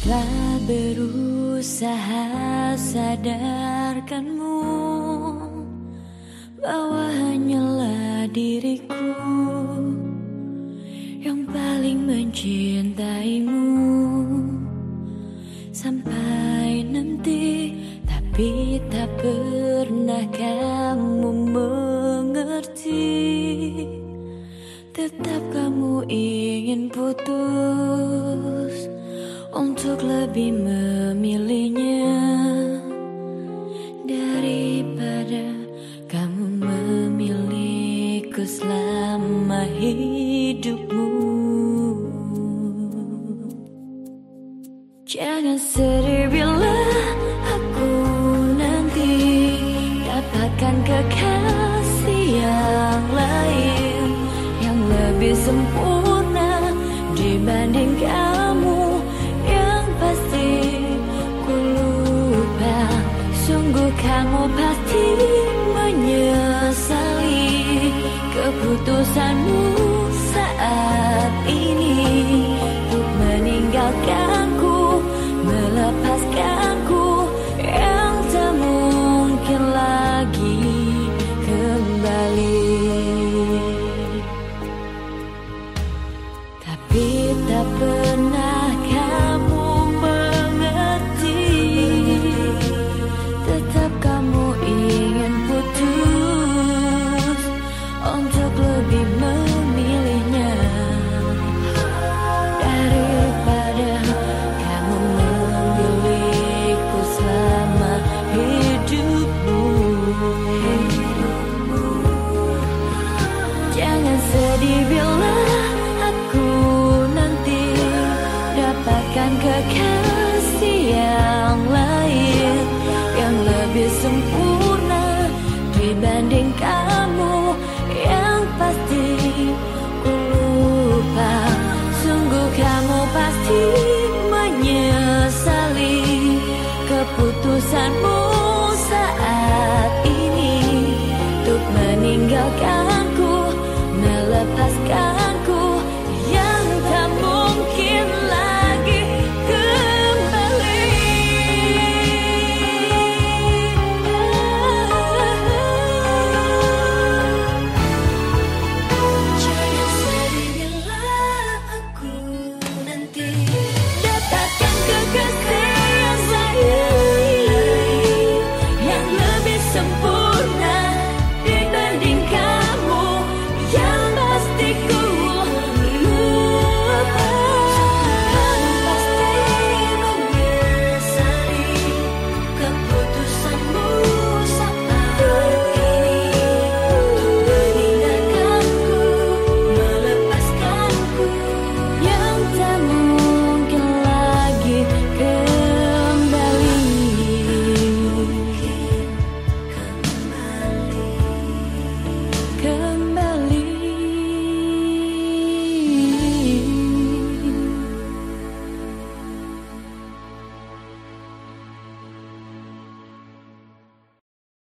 Telah berusaha sadarkanmu Bahwa hanyalah diriku Yang paling mencintaimu. Sampai nanti Tapi tak pernah kamu mengerti. Tetap kamu ingin putus untuk lebih memilihnya daripada kamu memilihku selama hidupmu. Jangan sedih bila aku nanti dapatkan kekasih yang lain yang lebih sempurna kamu pasti menyesali keputusanmu dapatkan kekasih yang lain yang lebih sempurna dibanding kamu yang pasti ku lupa. Sungguh kamu pasti menyesali keputusanmu saat ini. Untuk meninggalkan melepaskan